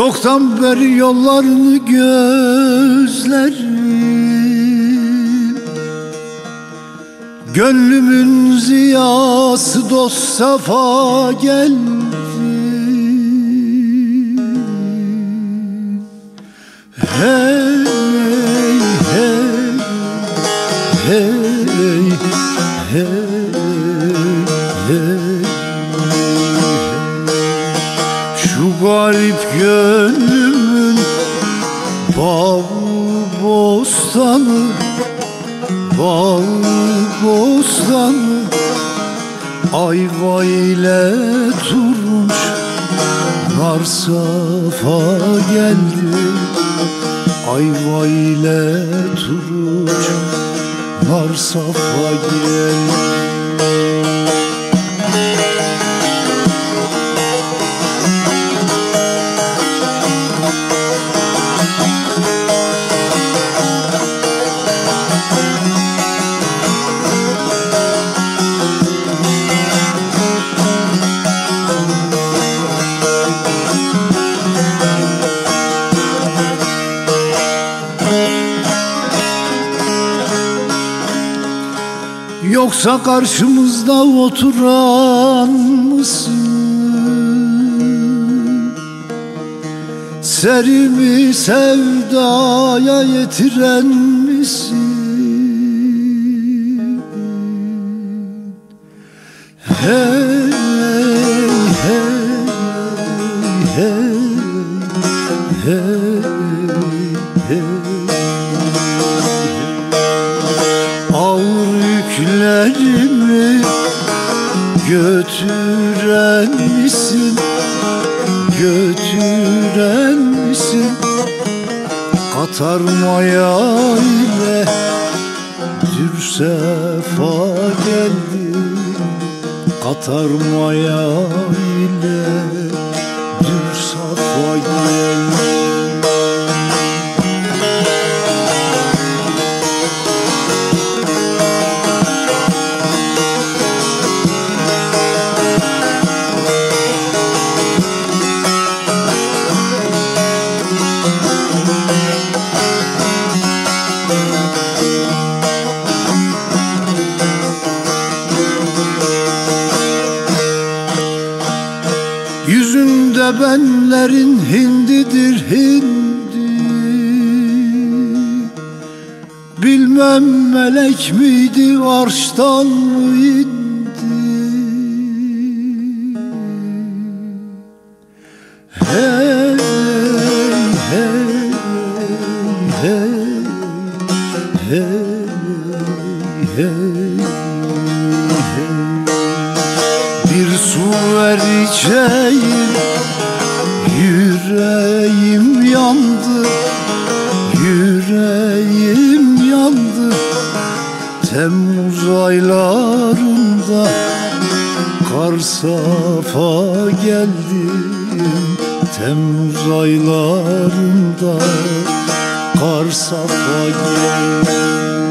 Çoktan beri yollarını gözlerim. Gönlümün ziyası dost safa geldi. Hey garip gönlümün Bağ bostanı Bağ bostanı. Ayva ile turunç Nar safa geldi. Ayva ile turunç Nar safa geldi Yoksa karşımızda oturan mısın? Serimi sevdaya yetiren misin? Götüren misin? Katar maya ile Dür sefa geldi Katar maya ile safa geldi Yüzünde benlerin hindidir hindi. Bilmem melek miydi arştan mı indi? Hey hey hey hey hey. Bir su ver içeyim Yüreğim yandı Yüreğim yandı. Temmuz aylarında Kar safa geldi. Temmuz aylarında Kar safa geldi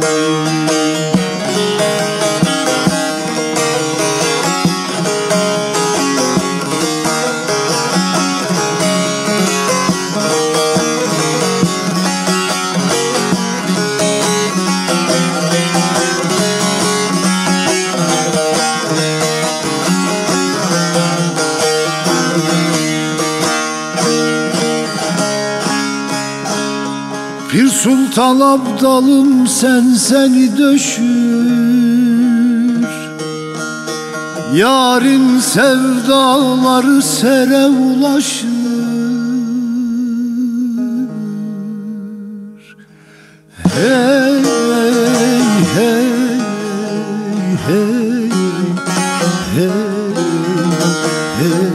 Sultan abdalım sen seni döşür. Yarın sevdaları sere ulaşır. Hey hey hey hey hey hey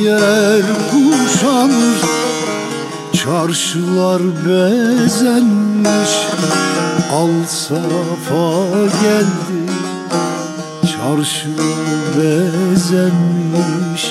Giyer kuşanır Çarşılar bezenmiş. Al safa geldi Çarşı bezenmiş